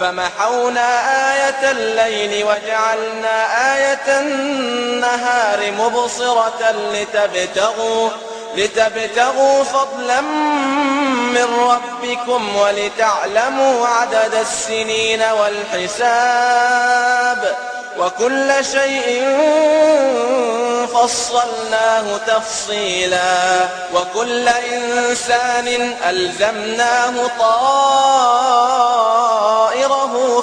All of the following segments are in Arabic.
فمحونا آية الليل وجعلنا آية النهار مبصرة لتبتغوا لتبتغوا فضلا من ربكم ولتعلموا عدد السنين والحساب وكل شيء فصلناه تفصيلا وكل إنسان ألزمناه طائره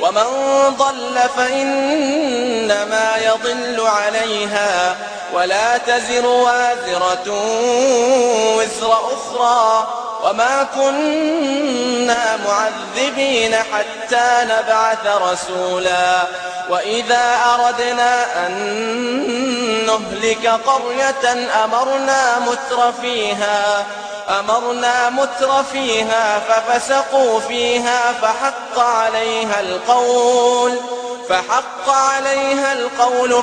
ومن ضل فإنما يضل عليها ولا تزر وازرة وزر أخرى وما كنا معذبين حتى نبعث رسولا. وإذا أردنا أن نهلك قرية أمرنا متر فيها أمرنا متر فيها ففسقوا فيها فحق عليها القول فحق عليها القول